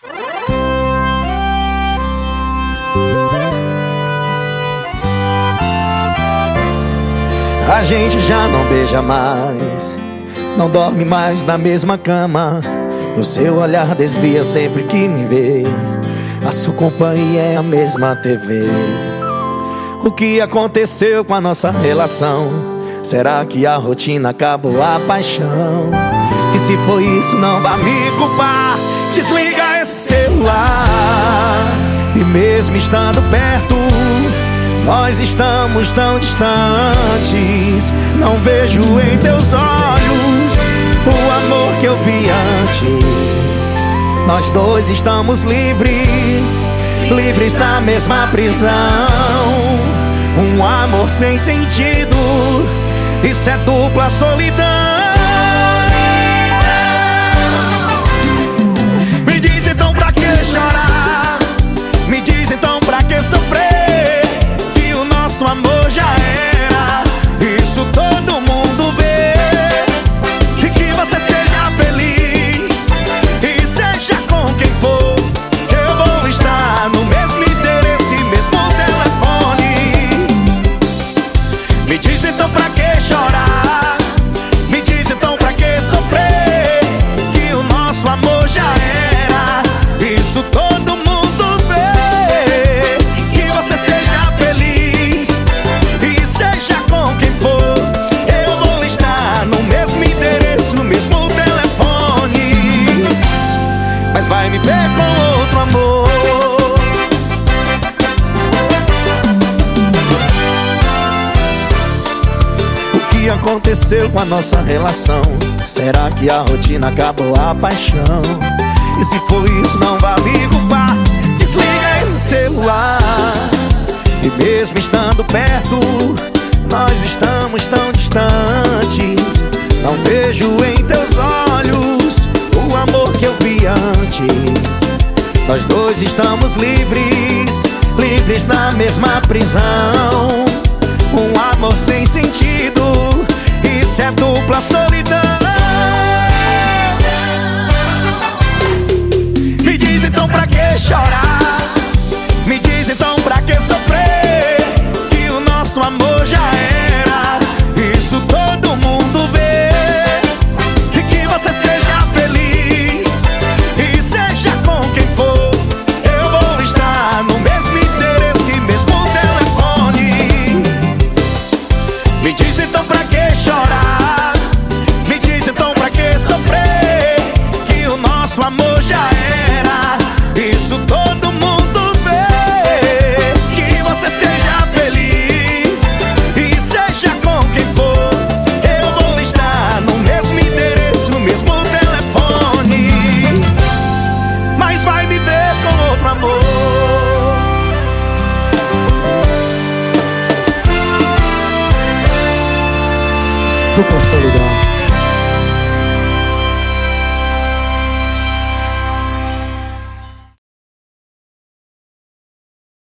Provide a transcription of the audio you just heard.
A gente já não beija mais, não dorme mais na mesma cama. O seu olhar desvia sempre que me vê. A sua companhia é a mesma TV. O que aconteceu com a nossa relação? Será que a rotina acabou a paixão? E se foi isso, não vá me culpar. Desliga E mesmo estando perto nós estamos tão distantes. Não vejo em teus olhos o amor que eu vi antes. Nós dois estamos livres, livres na mesma prisão. Um amor sem sentido, isso é dupla solidão. Que aconteceu com a nossa relação? Será que a rotina acabou a paixão? E se for isso, não vai me culpar. Desliga esse celular. E mesmo estando perto, nós estamos tão distantes. Não vejo em teus olhos o amor que eu vi antes. Nós dois estamos livres, livres na mesma prisão. É Dupla solidão.